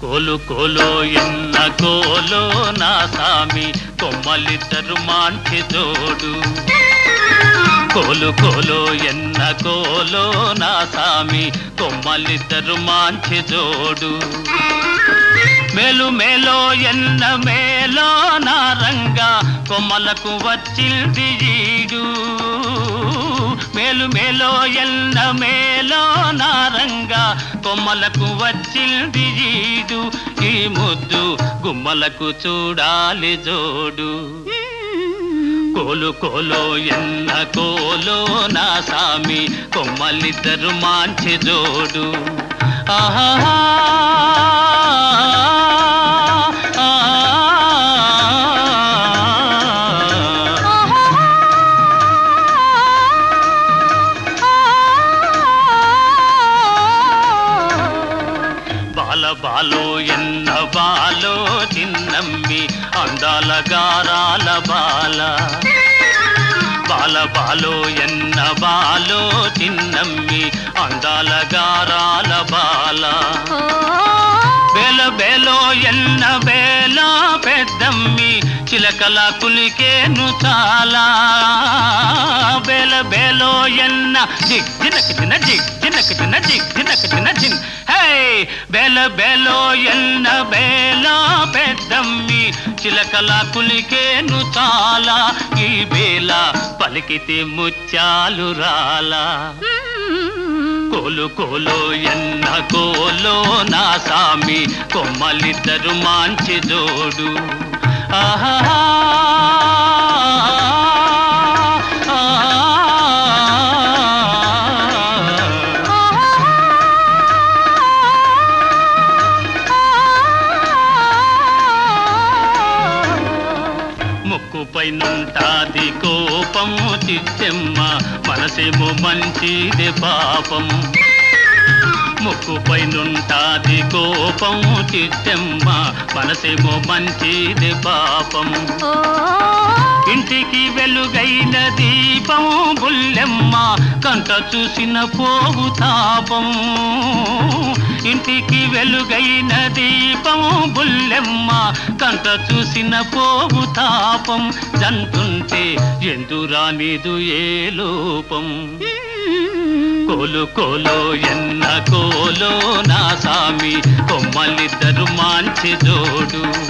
కోలు కోలో ఎన్న కోలో నా సామి కొమ్మలిద్దరు మాంచి తోడు. కోలు కోలో ఎన్న కోలో నా సామి కొమ్మలిద్దరు మాంచి తోడు. మేలు మేలో ఎన్న మేలో నా రంగా కొమ్మలకు వచ్చింది జీడు మేలు మేలో ఎన్న మేలో నారంగా కొమ్మలకు వచ్చింది జీడు ఈ ముద్దు గుమ్మలకు చూడాలి జోడు. కోలు కోలో ఎన్న కోలో నా సామి కొమ్మలిద్దరు మాంచి జోడు. ఆహా బాల బాలో ఎన్న బాలో చిన్నమ్మి అందాల గారాల బాల. బాల బాలో ఎన్న బాలో చిన్నమ్మి అందాల గారాల బాల. బేల బేలో ఎన్న బేల పెద్దమ్మి చిలకల కులికేను చాలా. బేల బేలో ఎన్న జిగ్ జినక జిన జిగ్ జినక జిన జిగ్ జినక జిన జిన్ బెల బెలో ఎన్న బేలా పెద్దమ్మి చిలకల కులికేను చాలా ఈ బేల పలికితే ముత్యాలు రాలా. కోలు కోలో ఎన్న కోలో నా సామి కొమ్మలిద్దరు మాంచి జోడు. ఆహా పైనుంటాది కోపం కోపము చిత్తెమ్మ మనసేమో మంచిది పాపం. ముక్కుపై నుంటాది కోపము చిచ్చెమ్మ మనసేమో మంచిది పాపం. ఇంటికి వెలుగైన దీపం బుల్లెమ్మ కంట చూసిన పోగు తాపం. ఇంటికి వెలుగైన దీపం బుల్లెమ్మ కంట చూసిన పోవు తాపం జంతుంటే ఎందురానిదు ఏ లోపం? కోలు కోలో ఎన్న కోలో నా సామి కొమ్మలిద్దరు మాంచి జోడు.